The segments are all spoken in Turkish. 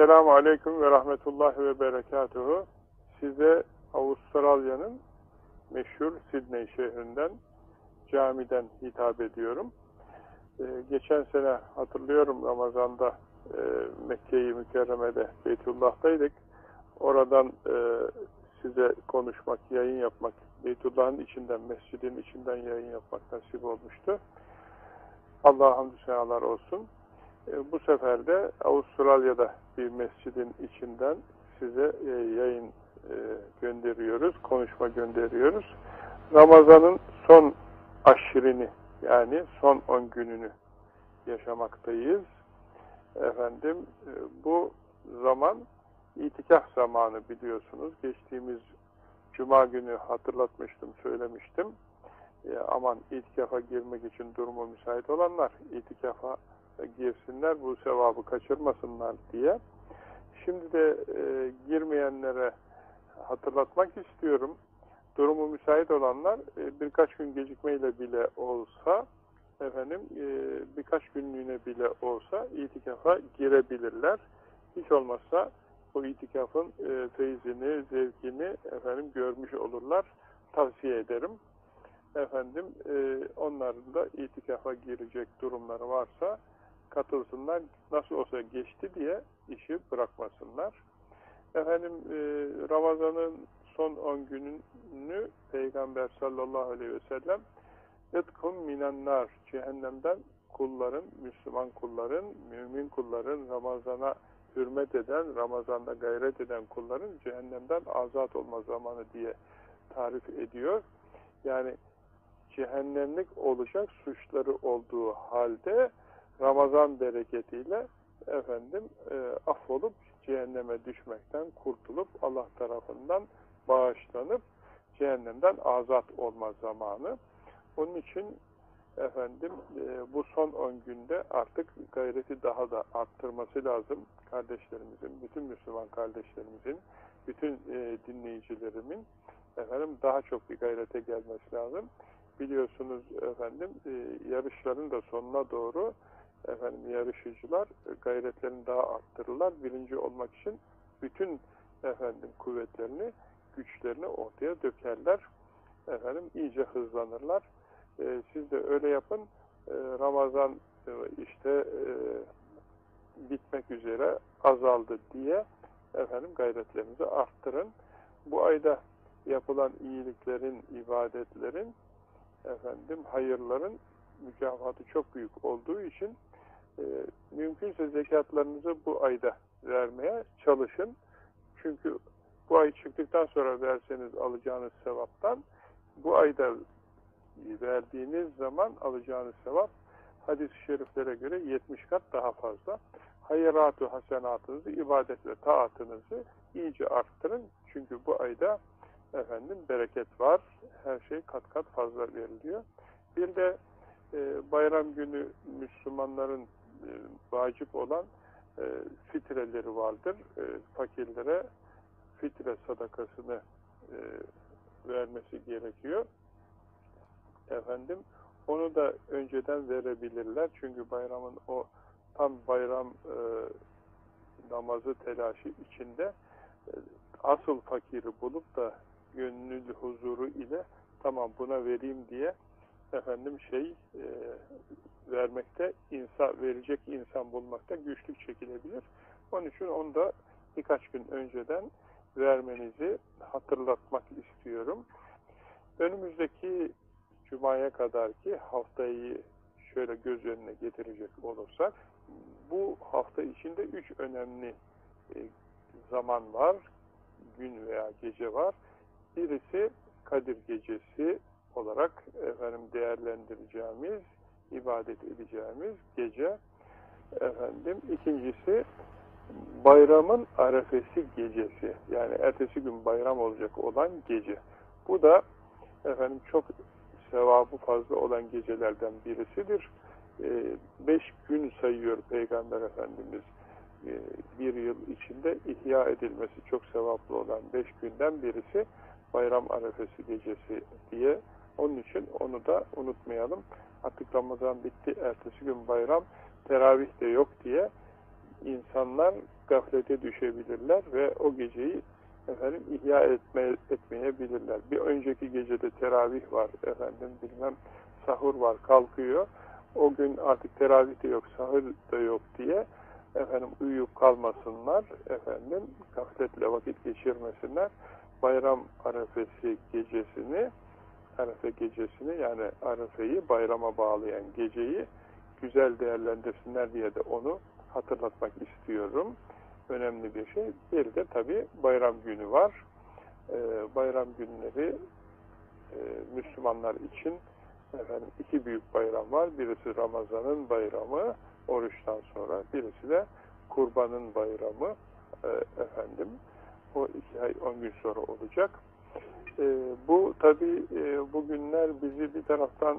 Esselamu Aleyküm ve Rahmetullahi ve Berekatuhu. Size Avustralya'nın meşhur Sydney şehrinden, camiden hitap ediyorum. Ee, geçen sene hatırlıyorum Ramazan'da e, Mekke-i Mükerreme'de Beytullah'taydık. Oradan e, size konuşmak, yayın yapmak, Beytullah'ın içinden, mescidin içinden yayın yapmak nasip olmuştu. Allah'a hamdü senalar olsun. E, bu sefer de Avustralya'da bir mescidin içinden size e, yayın e, gönderiyoruz, konuşma gönderiyoruz. Ramazan'ın son aşirini yani son on gününü yaşamaktayız. Efendim bu zaman itikaf zamanı biliyorsunuz. Geçtiğimiz Cuma günü hatırlatmıştım, söylemiştim. E, aman itikafa girmek için durumu müsait olanlar itikafa girsinler, bu sevabı kaçırmasınlar diye. Şimdi de e, girmeyenlere hatırlatmak istiyorum. Durumu müsait olanlar e, birkaç gün gecikmeyle bile olsa efendim e, birkaç günlüğüne bile olsa itikafa girebilirler. Hiç olmazsa bu itikafın e, feyzini, zevkini efendim görmüş olurlar. Tavsiye ederim. Efendim e, onların da itikafa girecek durumları varsa katılsınlar. Nasıl olsa geçti diye işi bırakmasınlar. Efendim e, Ramazan'ın son 10 gününü Peygamber sallallahu aleyhi ve sellem Yıtkun minennar cehennemden kulların, Müslüman kulların, mümin kulların Ramazan'a hürmet eden, Ramazan'da gayret eden kulların cehennemden azat olma zamanı diye tarif ediyor. Yani cehennemlik olacak suçları olduğu halde Ramazan bereketiyle efendim e, affolup cehenneme düşmekten kurtulup Allah tarafından bağışlanıp cehennemden azat olma zamanı. Onun için efendim e, bu son 10 günde artık gayreti daha da arttırması lazım kardeşlerimizin, bütün Müslüman kardeşlerimizin, bütün e, dinleyicilerimin efendim daha çok bir gayrete gelmesi lazım. Biliyorsunuz efendim e, yarışların da sonuna doğru efendim yarışıcılar gayretlerini daha arttırırlar. Birinci olmak için bütün efendim kuvvetlerini, güçlerini ortaya dökerler. Efendim iyice hızlanırlar. E, siz de öyle yapın. E, Ramazan e, işte e, bitmek üzere azaldı diye efendim gayretlerinizi arttırın. Bu ayda yapılan iyiliklerin, ibadetlerin, efendim hayırların mükafatı çok büyük olduğu için e, mümkünse zekatlarınızı bu ayda vermeye çalışın. Çünkü bu ay çıktıktan sonra verseniz alacağınız sevaptan bu ayda verdiğiniz zaman alacağınız sevap hadis-i şeriflere göre 70 kat daha fazla. Hayıratu hasenatınızı, ibadet ve taatınızı iyice arttırın. Çünkü bu ayda efendim bereket var. Her şey kat kat fazla veriliyor. Bir de e, bayram günü Müslümanların vacip olan e, fitreleri vardır. E, fakirlere fitre sadakasını e, vermesi gerekiyor. Efendim onu da önceden verebilirler. Çünkü bayramın o tam bayram e, namazı telaşı içinde e, asıl fakiri bulup da gönül huzuru ile tamam buna vereyim diye efendim şey e, vermekte insan verecek insan bulmakta güçlük çekilebilir. Onun için onu da birkaç gün önceden vermenizi hatırlatmak istiyorum. Önümüzdeki Cuma'ya kadar ki haftayı şöyle göz önüne getirecek olursak bu hafta içinde üç önemli e, zaman var, gün veya gece var. Birisi Kadir Gecesi olarak efendim değerlendireceğimiz, ibadet edeceğimiz gece. Efendim ikincisi bayramın arefesi gecesi. Yani ertesi gün bayram olacak olan gece. Bu da efendim çok sevabı fazla olan gecelerden birisidir. Ee, beş gün sayıyor Peygamber Efendimiz ee, bir yıl içinde ihya edilmesi çok sevaplı olan beş günden birisi bayram arefesi gecesi diye. Onun için onu da unutmayalım. Artık Ramazan bitti, ertesi gün bayram, teravih de yok diye insanlar gaflete düşebilirler ve o geceyi efendim ihya etme, etmeyebilirler. Bir önceki gecede teravih var efendim bilmem sahur var kalkıyor. O gün artık teravih de yok, sahur da yok diye efendim uyuyup kalmasınlar, efendim gafletle vakit geçirmesinler. Bayram arefesi gecesini, arefe gecesini yani arefeyi bayrama bağlayan geceyi güzel değerlendirsinler diye de onu hatırlatmak istiyorum. Önemli bir şey. Bir de tabi bayram günü var. Ee, bayram günleri e, Müslümanlar için efendim iki büyük bayram var. Birisi Ramazan'ın bayramı oruçtan sonra, birisi de kurbanın bayramı e, efendim. O iki ay on gün sonra olacak. E, bu tabi e, bugünler bizi bir taraftan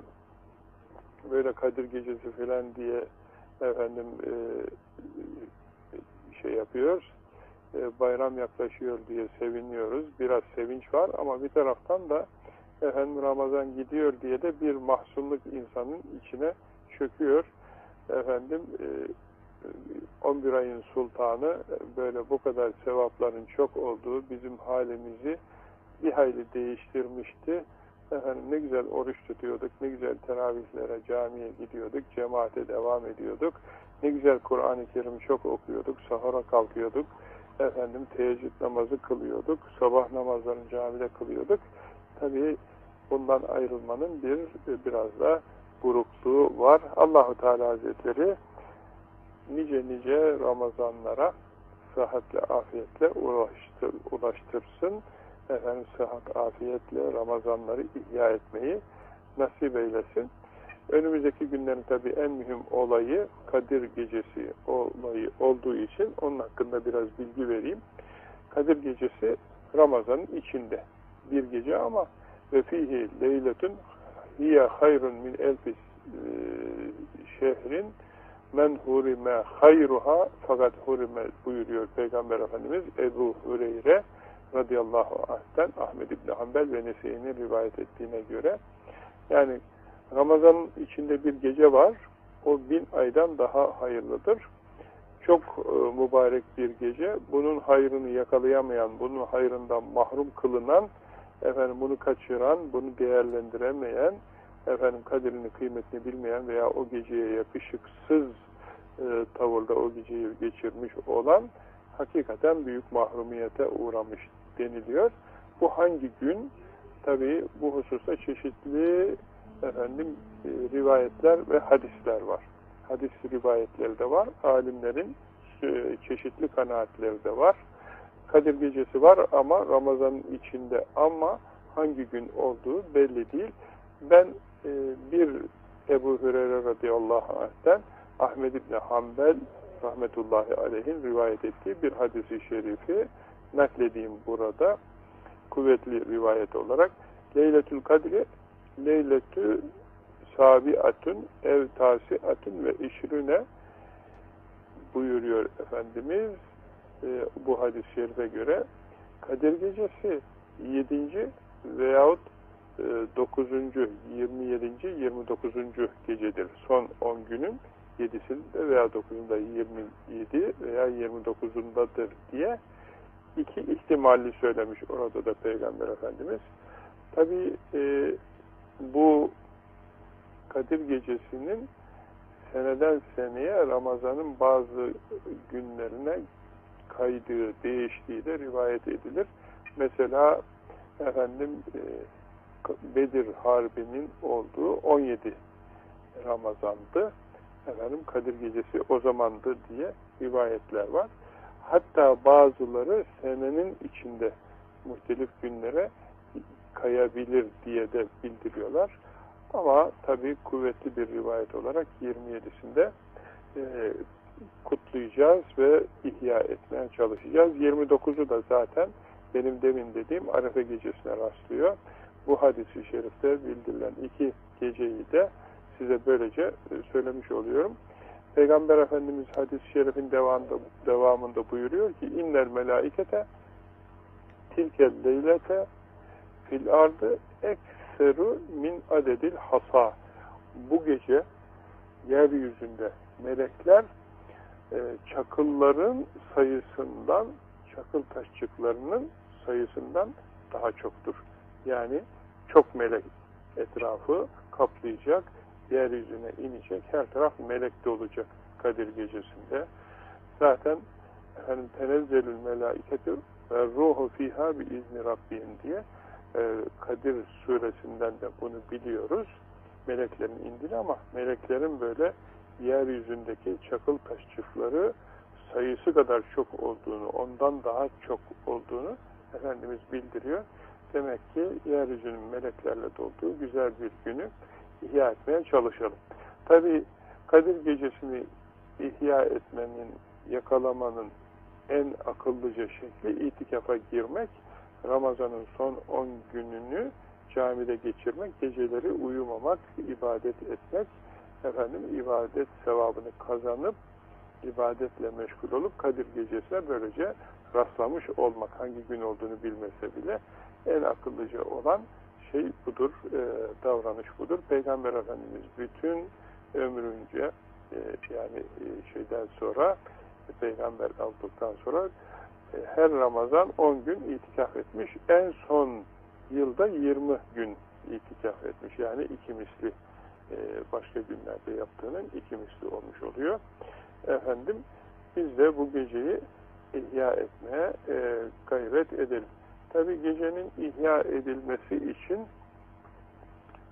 böyle Kadir Gecesi falan diye efendim e, şey yapıyoruz. E, bayram yaklaşıyor diye seviniyoruz. Biraz sevinç var ama bir taraftan da efendim Ramazan gidiyor diye de bir mahzunluk insanın içine çöküyor. Efendim e, 11 ayın sultanı böyle bu kadar sevapların çok olduğu bizim halimizi bir hayli değiştirmişti. Efendim ne güzel oruç tutuyorduk, ne güzel teravihlere, camiye gidiyorduk, cemaate devam ediyorduk. Ne güzel Kur'an-ı Kerim çok okuyorduk, sahura kalkıyorduk. Efendim teheccüd namazı kılıyorduk, sabah namazlarını camide kılıyorduk. Tabii bundan ayrılmanın bir biraz da burukluğu var. Allahu Teala Hazretleri nice nice Ramazanlara sıhhatle, afiyetle ulaştır, ulaştırsın. Efendim sıhhat, afiyetle Ramazanları ihya etmeyi nasip eylesin. Önümüzdeki günlerin tabi en mühim olayı Kadir Gecesi olayı olduğu için onun hakkında biraz bilgi vereyim. Kadir Gecesi Ramazan'ın içinde bir gece ama ve fihi leyletun hiye hayrun min elfis e, şehrin men hurime hayruha fakat hurime buyuruyor Peygamber Efendimiz Ebu Hureyre radıyallahu anh'ten Ahmed İbni Hanbel ve Nese'nin rivayet ettiğine göre yani Ramazan'ın içinde bir gece var o bin aydan daha hayırlıdır. Çok e, mübarek bir gece. Bunun hayrını yakalayamayan, bunun hayrından mahrum kılınan, efendim bunu kaçıran, bunu değerlendiremeyen, efendim kaderini, kıymetini bilmeyen veya o geceye yakışıksız e, tavırda o geceyi geçirmiş olan hakikaten büyük mahrumiyete uğramış deniliyor. Bu hangi gün? Tabi bu hususta çeşitli efendim e, rivayetler ve hadisler var. Hadis rivayetleri de var. Alimlerin çeşitli kanaatleri de var. Kadir gecesi var ama Ramazan'ın içinde ama hangi gün olduğu belli değil. Ben e, bir Ebu Hüreyre radıyallahu anh'ten Ahmed İbni Hanbel rahmetullahi aleyhin rivayet ettiği bir hadisi şerifi nakledeyim burada kuvvetli rivayet olarak Leyletül Kadri Leyletü Sabiatun ev tasiatun ve işrüne buyuruyor Efendimiz e, bu hadis-i şerife göre Kadir Gecesi 7. veyahut 9. 27. 29. gecedir. Son 10 günün 7'sinde veya 9'unda 27 veya 29'undadır diye iki ihtimalli söylemiş orada da Peygamber Efendimiz. Tabi e, bu Kadir Gecesi'nin seneden seneye Ramazan'ın bazı günlerine kaydığı, değiştiği de rivayet edilir. Mesela efendim e, Bedir Harbi'nin olduğu 17 Ramazan'dı. Efendim Kadir Gecesi o zamandı diye rivayetler var. Hatta bazıları senenin içinde muhtelif günlere kayabilir diye de bildiriyorlar. Ama tabii kuvvetli bir rivayet olarak 27'sinde e, kutlayacağız ve ihya etmeye çalışacağız. 29'u da zaten benim demin dediğim Arefe gecesine rastlıyor. Bu hadisi şerifte bildirilen iki geceyi de size böylece e, söylemiş oluyorum. Peygamber Efendimiz hadis-i şerifin devamında, devamında buyuruyor ki innel melaikete tilkel leylete fil ardı ekseru min adedil hasa bu gece yeryüzünde melekler e, çakılların sayısından, çakıl taşçıklarının sayısından daha çoktur. Yani çok melek etrafı kaplayacak, yeryüzüne inecek, her taraf melek olacak Kadir gecesinde. Zaten efendim tenezzelül melaiketü ve ruhu fiha bi izni rabbim diye e, Kadir suresinden de bunu biliyoruz. Meleklerin indili ama meleklerin böyle yeryüzündeki çakıl taşçıkları sayısı kadar çok olduğunu, ondan daha çok olduğunu Efendimiz bildiriyor. Demek ki yeryüzünün meleklerle dolduğu güzel bir günü ihya etmeye çalışalım. Tabi Kadir gecesini ihya etmenin, yakalamanın en akıllıca şekli itikafa girmek, Ramazan'ın son 10 gününü camide geçirmek, geceleri uyumamak, ibadet etmek, efendim ibadet sevabını kazanıp ibadetle meşgul olup Kadir gecesine böylece rastlamış olmak, hangi gün olduğunu bilmese bile en akıllıca olan şey budur, e, davranış budur. Peygamber Efendimiz bütün ömrünce e, yani e, şeyden sonra peygamber aldıktan sonra e, her Ramazan 10 gün itikaf etmiş. En son yılda 20 gün itikaf etmiş. Yani iki misli e, başka günlerde yaptığının iki misli olmuş oluyor. Efendim biz de bu geceyi ihya etmeye e, gayret edelim. Tabi gecenin ihya edilmesi için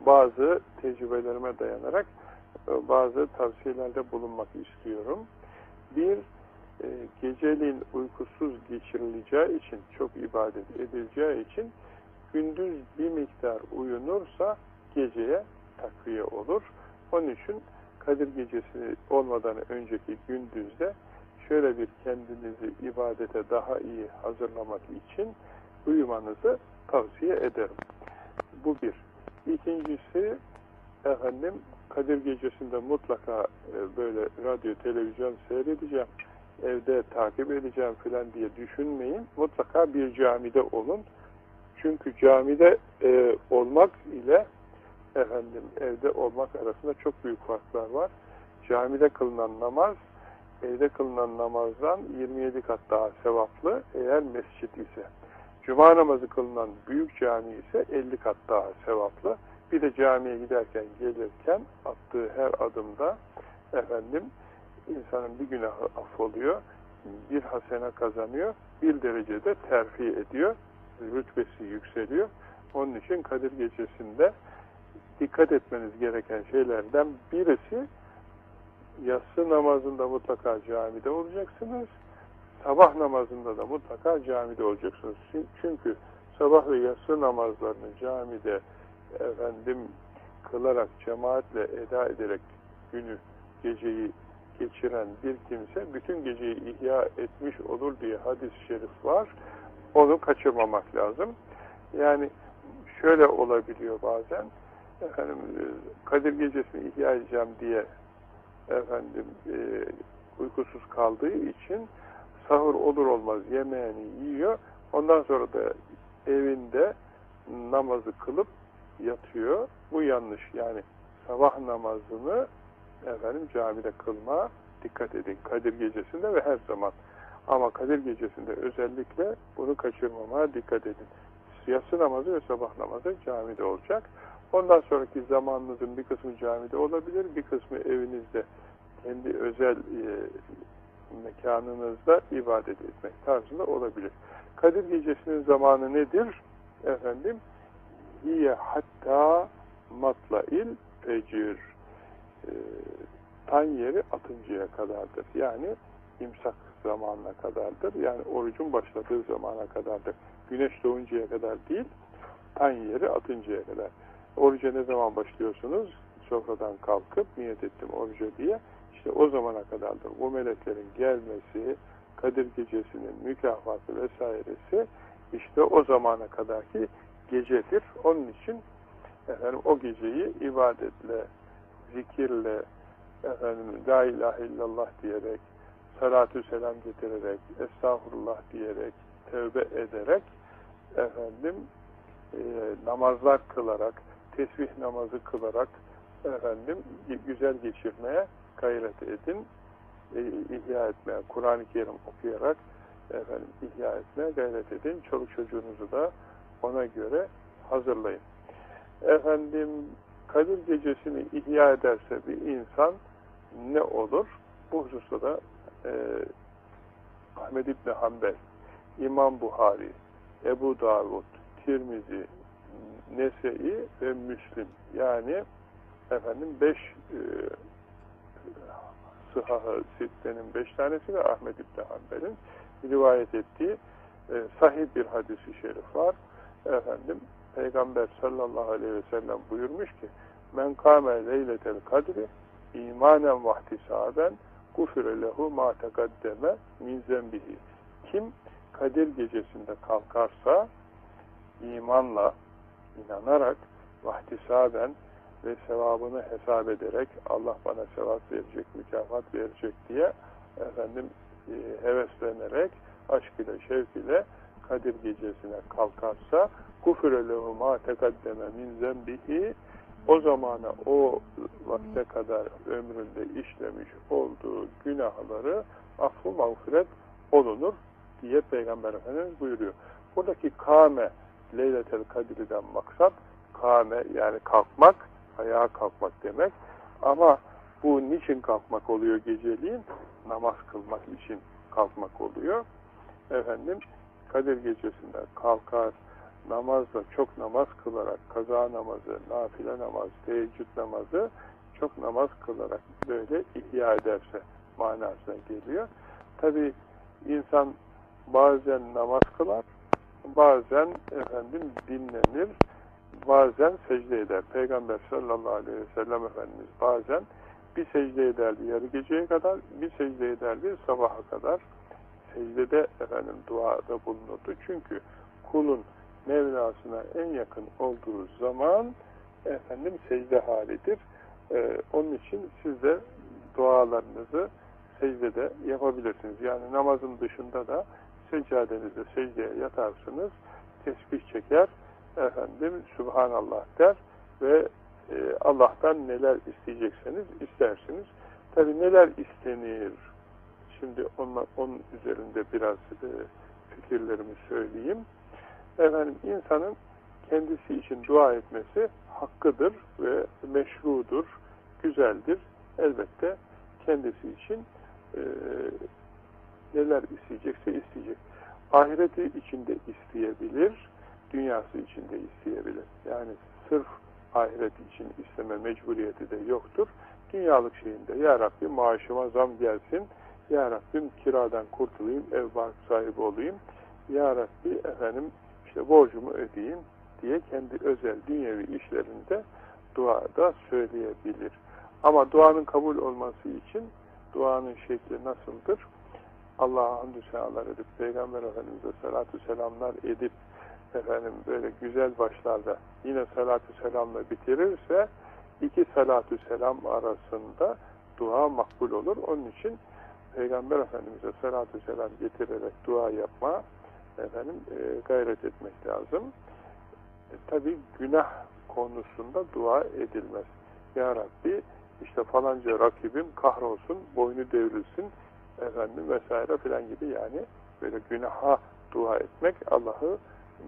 bazı tecrübelerime dayanarak e, bazı tavsiyelerde bulunmak istiyorum. Bir, e, geceliğin uykusuz geçirileceği için, çok ibadet edileceği için gündüz bir miktar uyunursa geceye takviye olur. Onun için Kadir Gecesi olmadan önceki gündüzde şöyle bir kendinizi ibadete daha iyi hazırlamak için uyumanızı tavsiye ederim. Bu bir. İkincisi efendim Kadir Gecesi'nde mutlaka e, böyle radyo, televizyon seyredeceğim, evde takip edeceğim filan diye düşünmeyin. Mutlaka bir camide olun. Çünkü camide e, olmak ile efendim evde olmak arasında çok büyük farklar var. Camide kılınan namaz evde kılınan namazdan 27 kat daha sevaplı eğer mescit ise. Cuma namazı kılınan büyük cami ise 50 kat daha sevaplı. Bir de camiye giderken gelirken attığı her adımda efendim insanın bir günahı affoluyor, bir hasene kazanıyor, bir derecede terfi ediyor, rütbesi yükseliyor. Onun için Kadir Gecesi'nde dikkat etmeniz gereken şeylerden birisi yatsı namazında mutlaka camide olacaksınız. Sabah namazında da mutlaka camide olacaksınız. Çünkü sabah ve yatsı namazlarını camide efendim kılarak, cemaatle eda ederek günü, geceyi geçiren bir kimse bütün geceyi ihya etmiş olur diye hadis-i şerif var. Onu kaçırmamak lazım. Yani şöyle olabiliyor bazen efendim Kadir gecesini ihya edeceğim diye efendim e, uykusuz kaldığı için sahur olur olmaz yemeğini yiyor. Ondan sonra da evinde namazı kılıp yatıyor. Bu yanlış. Yani sabah namazını efendim camide kılma dikkat edin. Kadir gecesinde ve her zaman. Ama Kadir gecesinde özellikle bunu kaçırmamaya dikkat edin. Yatsı namazı ve sabah namazı camide olacak. Ondan sonraki zamanınızın bir kısmı camide olabilir, bir kısmı evinizde kendi özel e, mekanınızda ibadet etmek tarzında olabilir. Kadir Gecesi'nin zamanı nedir? Efendim, hiye hatta matlail fecir e, tan yeri atıncaya kadardır. Yani imsak zamanına kadardır. Yani orucun başladığı zamana kadardır. Güneş doğuncaya kadar değil, tan yeri atıncaya kadar. Oruca ne zaman başlıyorsunuz? Sofradan kalkıp niyet ettim oruca diye. İşte o zamana kadardır. Bu meleklerin gelmesi, Kadir Gecesi'nin mükafatı vesairesi işte o zamana kadarki gecedir. Onun için efendim o geceyi ibadetle, zikirle, efendim la ilahe illallah diyerek, salatü selam getirerek, estağfurullah diyerek, tövbe ederek efendim e, namazlar kılarak, tesbih namazı kılarak efendim güzel geçirmeye gayret edin. e, ihya etmeye, Kur'an-ı Kerim okuyarak efendim ihya etmeye gayret edin. Çoluk çocuğunuzu da ona göre hazırlayın. Efendim Kadir gecesini ihya ederse bir insan ne olur? Bu hususta da e, Ahmed İbni Hanbel, İmam Buhari, Ebu Davud, Tirmizi, Nese'i ve Müslim yani efendim beş e, sıhhahı sittenin beş tanesi ve Ahmed İbni Hanbel'in rivayet ettiği e, sahih bir hadisi şerif var. Efendim Peygamber sallallahu aleyhi ve sellem buyurmuş ki men kâme leyletel kadri imanen vahtisaben gufire lehu ma tegaddeme min zembihi. Kim Kadir gecesinde kalkarsa imanla, inanarak, vahtisaben ve sevabını hesap ederek Allah bana sevap verecek, mükafat verecek diye efendim e, heveslenerek, aşk ile, şevk ile Kadir gecesine kalkarsa kufre lehu ma tekaddeme min zembihi o zamana o vakte kadar ömründe işlemiş olduğu günahları affı mağfiret olunur diye Peygamber Efendimiz buyuruyor. Buradaki kame Leyletel Kadir'den maksat kame yani kalkmak, ayağa kalkmak demek. Ama bu niçin kalkmak oluyor geceliğin? Namaz kılmak için kalkmak oluyor. Efendim Kadir gecesinde kalkar, namazla çok namaz kılarak, kaza namazı, nafile namaz, teheccüd namazı çok namaz kılarak böyle ihya ederse manasına geliyor. Tabi insan bazen namaz kılar, bazen efendim dinlenir, bazen secde eder. Peygamber sallallahu aleyhi ve sellem Efendimiz bazen bir secde ederdi yarı geceye kadar, bir secde ederdi sabaha kadar. Secdede efendim duada bulunurdu. Çünkü kulun Mevlasına en yakın olduğu zaman efendim secde halidir. Ee, onun için siz de dualarınızı secdede yapabilirsiniz. Yani namazın dışında da seccadenizde secdeye yatarsınız, tesbih çeker, efendim Subhanallah der ve e, Allah'tan neler isteyecekseniz istersiniz. Tabi neler istenir? Şimdi onunla, onun üzerinde biraz e, fikirlerimi söyleyeyim. Efendim insanın kendisi için dua etmesi hakkıdır ve meşrudur, güzeldir. Elbette kendisi için e, neler isteyecekse isteyecek. Ahireti içinde isteyebilir, dünyası içinde isteyebilir. Yani sırf ahiret için isteme mecburiyeti de yoktur. Dünyalık şeyinde Ya Rabbi maaşıma zam gelsin, Ya Rabbim kiradan kurtulayım, ev bark sahibi olayım, Ya Rabbi efendim işte borcumu ödeyeyim diye kendi özel dünyevi işlerinde duada söyleyebilir. Ama duanın kabul olması için duanın şekli nasıldır? Allah'a hamdü senalar edip Peygamber Efendimiz'e salatü selamlar edip efendim böyle güzel başlarda yine salatü selamla bitirirse iki salatü selam arasında dua makbul olur. Onun için Peygamber Efendimiz'e salatü selam getirerek dua yapma efendim e, gayret etmek lazım. E, Tabi günah konusunda dua edilmez. Ya Rabbi işte falanca rakibim kahrolsun, boynu devrilsin efendim vesaire filan gibi yani böyle günaha dua etmek Allah'ı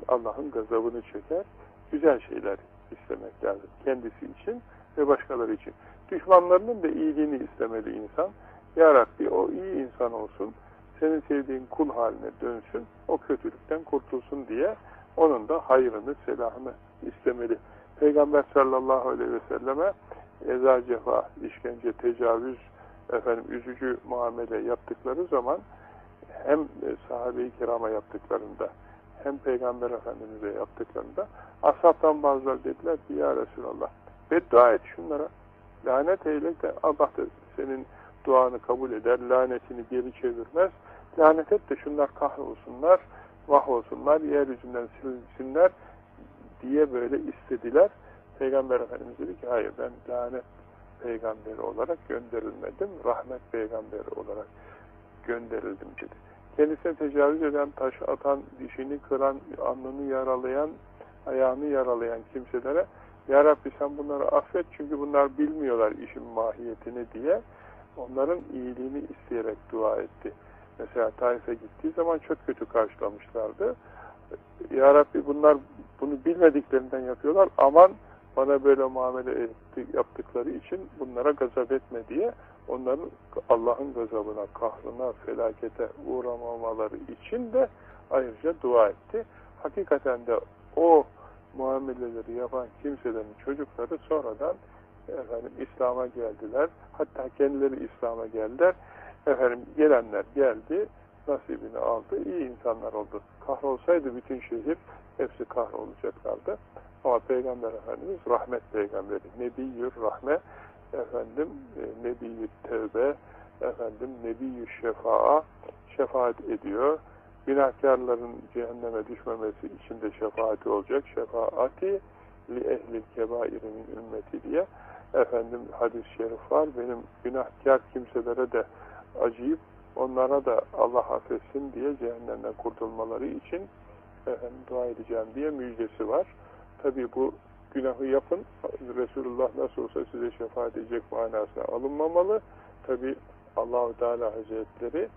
Allah'ın gazabını çeker. Güzel şeyler istemek lazım. Kendisi için ve başkaları için. Düşmanlarının da iyiliğini istemeli insan. Ya Rabbi o iyi insan olsun senin sevdiğin kul haline dönsün, o kötülükten kurtulsun diye onun da hayrını, selahını istemeli. Peygamber sallallahu aleyhi ve selleme eza cefa, işkence, tecavüz, efendim üzücü muamele yaptıkları zaman hem sahabe-i kirama yaptıklarında hem Peygamber Efendimiz'e yaptıklarında ashabtan bazıları dediler ki ya Resulallah beddua et şunlara lanet eyle de Allah da senin duanı kabul eder, lanetini geri çevirmez Lanet et de şunlar kahrolsunlar, mahvolsunlar, yeryüzünden silinsinler diye böyle istediler. Peygamber Efendimiz dedi ki hayır ben lanet peygamberi olarak gönderilmedim, rahmet peygamberi olarak gönderildim dedi. Kendisine tecavüz eden, taş atan, dişini kıran, alnını yaralayan, ayağını yaralayan kimselere Ya Rabbi sen bunları affet çünkü bunlar bilmiyorlar işin mahiyetini diye onların iyiliğini isteyerek dua etti. Mesela Taif'e gittiği zaman çok kötü karşılamışlardı. Ya Rabbi bunlar bunu bilmediklerinden yapıyorlar. Aman bana böyle muamele etti, yaptıkları için bunlara gazap etme diye onların Allah'ın gazabına, kahrına, felakete uğramamaları için de ayrıca dua etti. Hakikaten de o muameleleri yapan kimselerin çocukları sonradan efendim İslam'a geldiler. Hatta kendileri İslam'a geldiler. Efendim gelenler geldi, nasibini aldı, iyi insanlar oldu. Kahrolsaydı bütün şehir hepsi kahrolacaklardı. Ama Peygamber Efendimiz rahmet peygamberi, nebiyyür rahme, efendim e, nebiyyü tevbe, efendim nebiyyü şefaa şefaat ediyor. Günahkarların cehenneme düşmemesi için de şefaati olacak. Şefaati li ehlil kebairimin ümmeti diye efendim hadis-i şerif var. Benim günahkar kimselere de acıyıp onlara da Allah affetsin diye cehennemden kurtulmaları için efendim, dua edeceğim diye müjdesi var. Tabi bu günahı yapın, Resulullah nasıl olsa size şefaat edecek manasına alınmamalı. Tabi Allahu Teala Hazretleri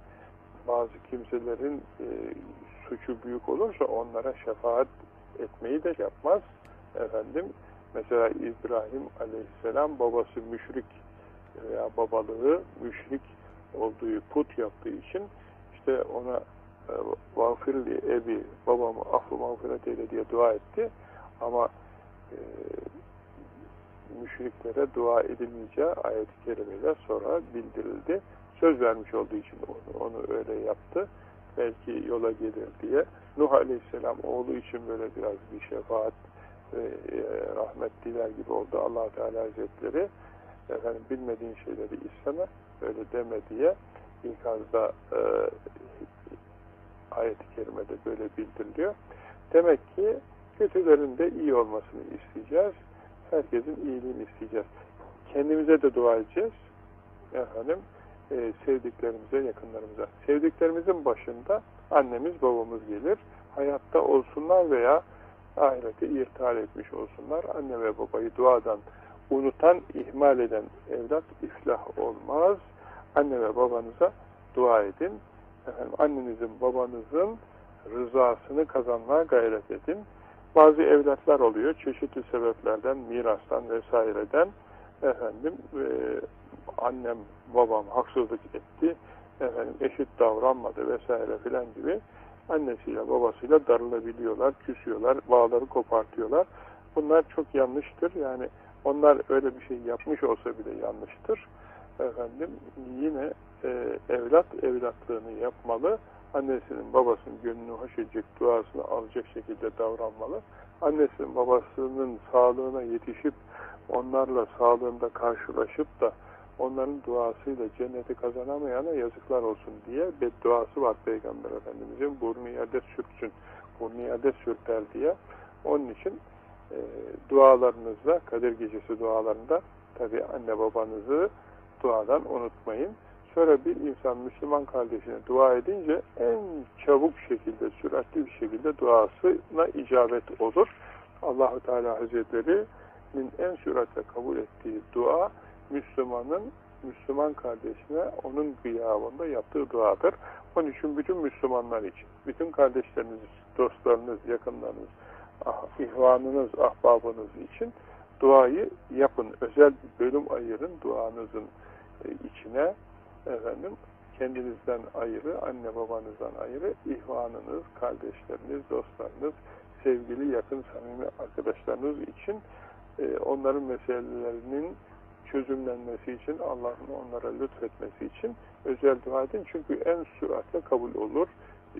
bazı kimselerin e, suçu büyük olursa onlara şefaat etmeyi de yapmaz. Efendim, mesela İbrahim Aleyhisselam babası müşrik veya babalığı müşrik olduğu put yaptığı için işte ona vafirli ebi babamı affı mağfiret eyle diye dua etti. Ama e, müşriklere dua edilmeyeceği ayet-i kerimeyle sonra bildirildi. Söz vermiş olduğu için onu, onu öyle yaptı. Belki yola gelir diye. Nuh Aleyhisselam oğlu için böyle biraz bir şefaat ve e, rahmet diler gibi oldu allah Teala Hazretleri. Efendim bilmediğin şeyleri isteme, öyle deme diye ikazda e, ayet-i kerimede böyle bildiriliyor. Demek ki kötülerin de iyi olmasını isteyeceğiz. Herkesin iyiliğini isteyeceğiz. Kendimize de dua edeceğiz. Efendim, e, sevdiklerimize, yakınlarımıza. Sevdiklerimizin başında annemiz, babamız gelir. Hayatta olsunlar veya ahireti irtihal etmiş olsunlar. Anne ve babayı duadan unutan, ihmal eden evlat iflah olmaz. Anne ve babanıza dua edin. Efendim, annenizin, babanızın rızasını kazanmaya gayret edin. Bazı evlatlar oluyor, çeşitli sebeplerden, mirastan vesaireden efendim e, annem, babam haksızlık etti, efendim eşit davranmadı vesaire filan gibi annesiyle babasıyla darılabiliyorlar, küsüyorlar, bağları kopartıyorlar. Bunlar çok yanlıştır. Yani onlar öyle bir şey yapmış olsa bile yanlıştır. Efendim yine e, evlat evlatlığını yapmalı. Annesinin babasının gönlünü hoş edecek duasını alacak şekilde davranmalı. Annesinin babasının sağlığına yetişip onlarla sağlığında karşılaşıp da onların duasıyla cenneti kazanamayana yazıklar olsun diye bedduası var Peygamber Efendimizin burnu yerde sürtsün, burnu yerde sürter diye. Onun için e, dualarınızda, Kadir Gecesi dualarında tabi anne babanızı duadan unutmayın. Sonra bir insan Müslüman kardeşine dua edince en çabuk şekilde, süratli bir şekilde duasına icabet olur. Allahu Teala Hazretleri'nin en süratle kabul ettiği dua Müslümanın Müslüman kardeşine onun gıyabında yaptığı duadır. Onun için bütün Müslümanlar için, bütün kardeşleriniz, dostlarınız, yakınlarınız, ah, ihvanınız, ahbabınız için duayı yapın. Özel bir bölüm ayırın duanızın e, içine efendim kendinizden ayrı, anne babanızdan ayrı, ihvanınız, kardeşleriniz, dostlarınız, sevgili, yakın, samimi arkadaşlarınız için e, onların meselelerinin çözümlenmesi için, Allah'ın onlara lütfetmesi için özel dua edin. Çünkü en süratle kabul olur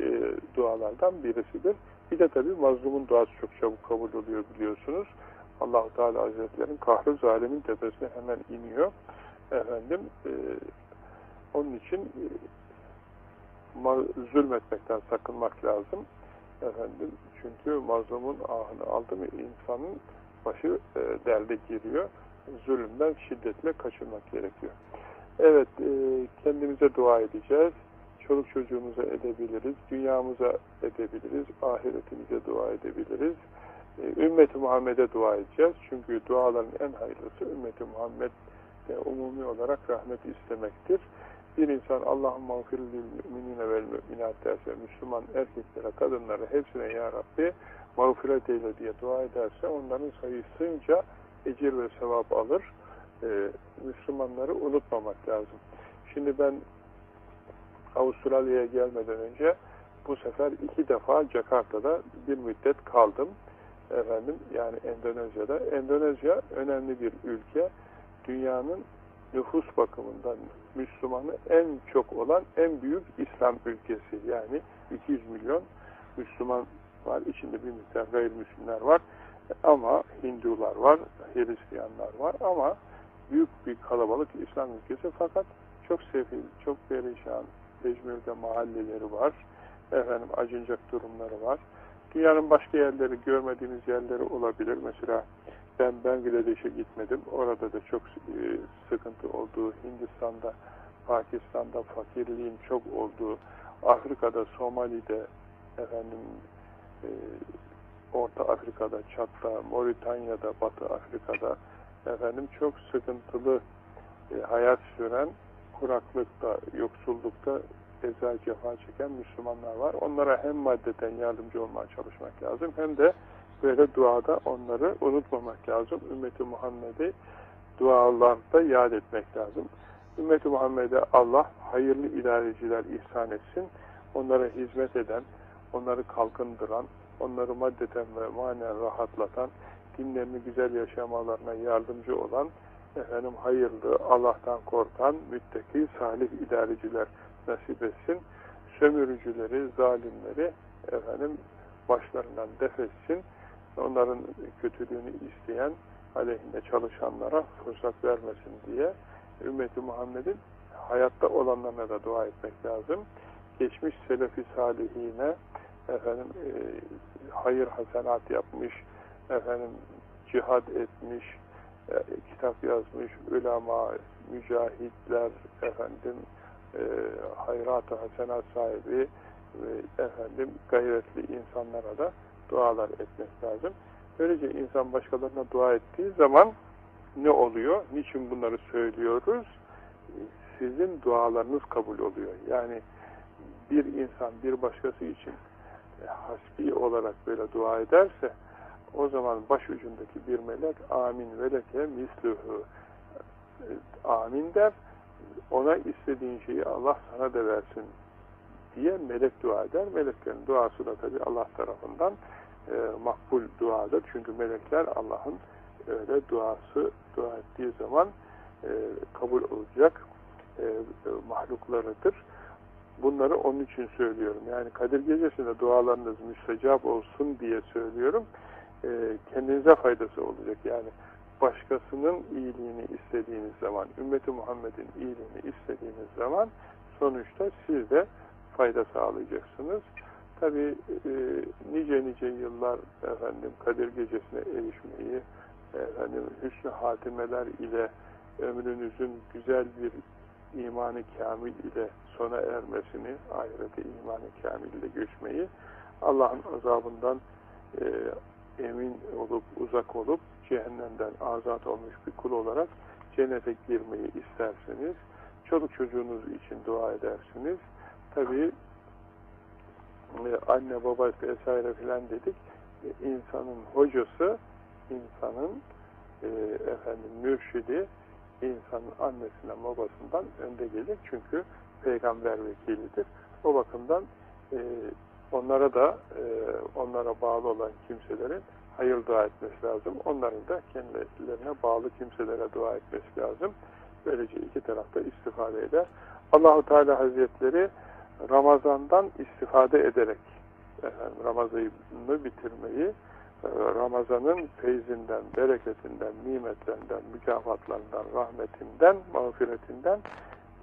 e, dualardan birisidir. Bir de tabii mazlumun duası çok çabuk kabul oluyor biliyorsunuz. Allahu Teala Hazretleri'nin kahrı zalimin tepesine hemen iniyor. Efendim, e, onun için e, zulmetmekten sakınmak lazım. Efendim, çünkü mazlumun ahını aldı mı insanın başı e, derde giriyor. Zulümden şiddetle kaçınmak gerekiyor. Evet, e, kendimize dua edeceğiz. Çoluk çocuğumuza edebiliriz, dünyamıza edebiliriz, ahiretimize dua edebiliriz. E, Ümmeti Muhammed'e dua edeceğiz. Çünkü duaların en hayırlısı Ümmeti Muhammed de umumi olarak rahmet istemektir. Bir insan Allah'ın mağfirlil müminine vel müminat derse, Müslüman erkeklere, kadınlara hepsine Ya Rabbi mağfiret eyle diye dua ederse onların sayısınca ecir ve sevap alır. Ee, Müslümanları unutmamak lazım. Şimdi ben Avustralya'ya gelmeden önce bu sefer iki defa Jakarta'da bir müddet kaldım. Efendim yani Endonezya'da. Endonezya önemli bir ülke. Dünyanın nüfus bakımından Müslümanı en çok olan en büyük İslam ülkesi. Yani 200 milyon Müslüman var. İçinde bir miktar gayrimüslimler var. Ama Hindular var, Hristiyanlar var ama büyük bir kalabalık İslam ülkesi fakat çok sefil, çok perişan, İzmir'de mahalleleri var. Efendim acınacak durumları var. Dünyanın başka yerleri, görmediğimiz yerleri olabilir. Mesela ben Bangladeş'e gitmedim. Orada da çok e, sıkıntı olduğu, Hindistan'da, Pakistan'da fakirliğin çok olduğu, Afrika'da, Somali'de, efendim e, Orta Afrika'da, Çat'ta, Moritanya'da, Batı Afrika'da efendim çok sıkıntılı e, hayat süren kuraklıkta, yoksullukta eza cefa çeken Müslümanlar var. Onlara hem maddeten yardımcı olmaya çalışmak lazım hem de böyle duada onları unutmamak lazım. Ümmeti Muhammed'i dualarda yad etmek lazım. Ümmeti Muhammed'e Allah hayırlı idareciler ihsan etsin. Onlara hizmet eden, onları kalkındıran, onları maddeten ve manen rahatlatan, dinlerini güzel yaşamalarına yardımcı olan, efendim hayırlı, Allah'tan korkan, müttaki, salih idareciler nasip etsin. Sömürücüleri, zalimleri efendim başlarından def etsin. Onların kötülüğünü isteyen, aleyhinde çalışanlara fırsat vermesin diye ümmeti Muhammed'in hayatta olanlarına da dua etmek lazım. Geçmiş selefi salihine efendim e, hayır hasenat yapmış, efendim cihad etmiş, e, kitap yazmış, ulema, mücahitler, efendim e, hayrat-ı hasenat sahibi ve efendim gayretli insanlara da dualar etmek lazım. Böylece insan başkalarına dua ettiği zaman ne oluyor? Niçin bunları söylüyoruz? Sizin dualarınız kabul oluyor. Yani bir insan bir başkası için hasbi olarak böyle dua ederse o zaman başucundaki bir melek amin veleke misluhu amin der ona istediğin şeyi Allah sana da versin diye melek dua eder. Meleklerin duası da tabi Allah tarafından e, makbul duadır. Çünkü melekler Allah'ın öyle duası dua ettiği zaman e, kabul olacak e, e, mahluklarıdır. Bunları onun için söylüyorum. Yani Kadir Gecesi'nde dualarınız müstecap olsun diye söylüyorum. E, kendinize faydası olacak. Yani başkasının iyiliğini istediğiniz zaman, ümmeti Muhammed'in iyiliğini istediğiniz zaman sonuçta siz de fayda sağlayacaksınız. Tabi e, nice nice yıllar efendim Kadir Gecesi'ne erişmeyi, efendim hüsnü hatimeler ile ömrünüzün güzel bir imanı kamil ile sona ermesini, ahirete imanı kamil ile göçmeyi, Allah'ın azabından e, emin olup, uzak olup, cehennemden azat olmuş bir kul olarak cennete girmeyi isterseniz, çoluk çocuğunuz için dua edersiniz. Tabi e, anne baba vesaire filan dedik. E, insanın hocası, insanın e, efendim mürşidi, insanın annesinden babasından önde gelir. Çünkü peygamber vekilidir. O bakımdan e, onlara da e, onlara bağlı olan kimselerin hayır dua etmesi lazım. Onların da kendilerine bağlı kimselere dua etmesi lazım. Böylece iki tarafta istifade eder. Allahu Teala Hazretleri Ramazan'dan istifade ederek efendim, Ramazan'ı bitirmeyi e, Ramazan'ın feyzinden, bereketinden, nimetlerinden, mükafatlarından, rahmetinden, mağfiretinden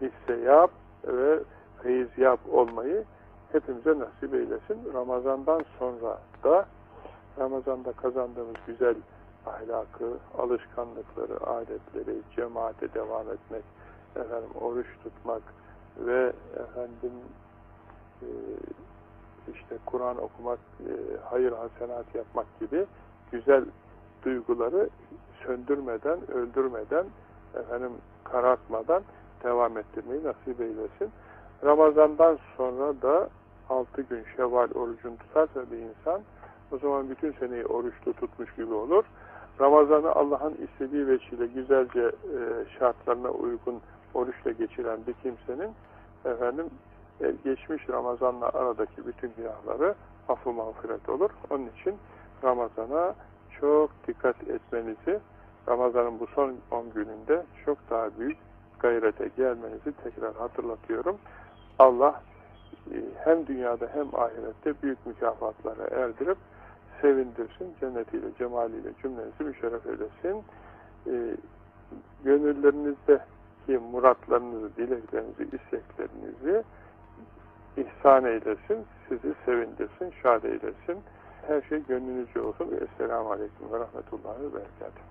hisseyap ve feyziyap olmayı hepimize nasip eylesin. Ramazan'dan sonra da Ramazan'da kazandığımız güzel ahlakı, alışkanlıkları, adetleri, cemaate devam etmek, efendim oruç tutmak ve efendim e, işte Kur'an okumak, e, hayır hasenat yapmak gibi güzel duyguları söndürmeden, öldürmeden efendim karartmadan devam ettirmeyi nasip eylesin. Ramazandan sonra da 6 gün şevval orucunu tutarsa bir insan o zaman bütün seneyi oruçlu tutmuş gibi olur. Ramazan'ı Allah'ın istediği veçile güzelce e, şartlarına uygun oruçla geçiren bir kimsenin efendim e, geçmiş Ramazan'la aradaki bütün günahları affı mağfiret olur. Onun için Ramazan'a çok dikkat etmenizi, Ramazan'ın bu son 10 gününde çok daha büyük gayrete gelmenizi tekrar hatırlatıyorum. Allah e, hem dünyada hem ahirette büyük mükafatlara erdirip sevindirsin, cennetiyle, cemaliyle cümlenizi müşerref eylesin. E, gönüllerinizde muratlarınızı, dileklerinizi, isteklerinizi ihsan eylesin, sizi sevindirsin, şad eylesin. Her şey gönlünüzce olsun. Esselamu Aleyküm ve Rahmetullahi ve Berekatuhu.